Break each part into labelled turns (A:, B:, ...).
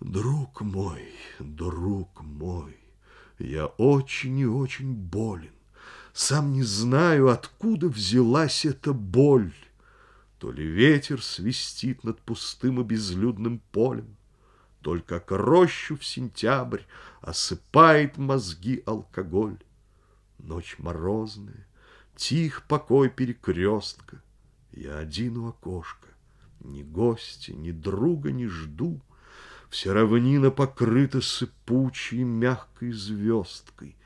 A: Друг мой, друг мой, я очень и очень болен. Сам не знаю, откуда взялась эта боль. То ли ветер свистит над пустым и безлюдным полем, Только как рощу в сентябрь осыпает мозги алкоголь. Ночь морозная, тих покой перекрестка, Я один у окошка, ни гостя, ни друга не жду, Вся равнина покрыта сыпучей мягкой звездкой,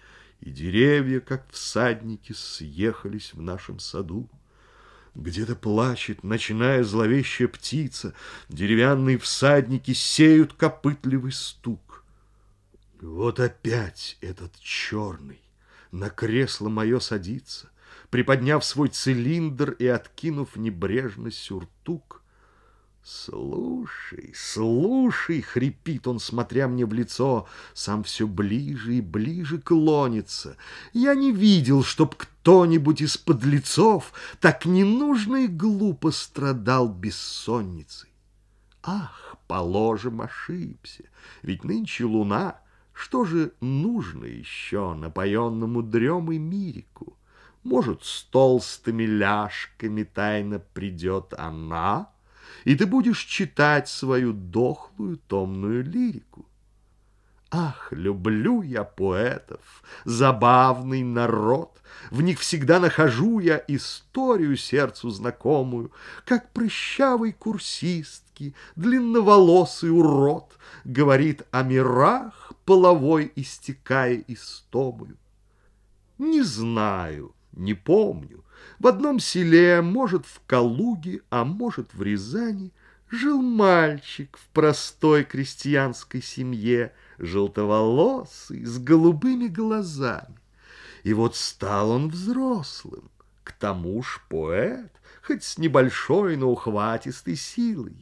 A: И деревья, как всадники, съехались в нашем саду. Где-то плачет ночная зловещая птица, Деревянные всадники сеют копытливый стук. Вот опять этот черный на кресло мое садится, Приподняв свой цилиндр и откинув небрежно сюртук. «Слушай, слушай!» — хрипит он, смотря мне в лицо, Сам все ближе и ближе клонится. Я не видел, чтоб кто-нибудь из подлецов Так ненужно и глупо страдал бессонницей. Ах, положим, ошибся, ведь нынче луна, Что же нужно еще напоенному дремой мирику? Может, с толстыми ляжками тайно придет она — и ты будешь читать свою дохлую томную лирику. Ах, люблю я поэтов, забавный народ, В них всегда нахожу я историю сердцу знакомую, Как прыщавый курсистки, длинноволосый урод Говорит о мирах, половой истекая истомою. Не знаю, не помню, в одном селе, может, в Калуге, а может, в Рязани, жил мальчик в простой крестьянской семье, желтоволосый, с голубыми глазами. И вот стал он взрослым, к тому ж поэт, хоть с небольшой, но ухватистой силой.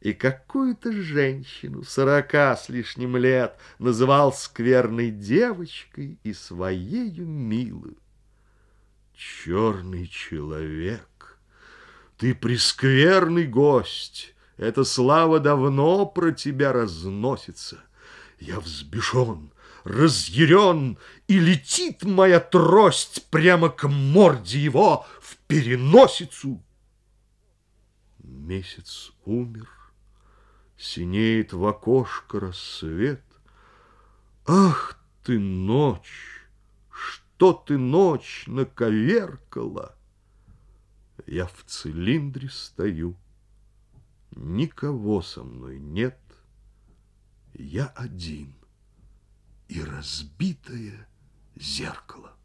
A: И какую-то женщину сорока с лишним лет называл скверной девочкой и своею милую. Черный человек, ты прескверный гость, эта слава давно про тебя разносится. Я взбешен, разъярен, и летит моя трость прямо к морде его в переносицу. Месяц умер, синеет в окошко рассвет. Ах ты, ночь! Что ты ночь наковеркала. Я в цилиндре стою, никого со мной нет, я один и разбитое зеркало.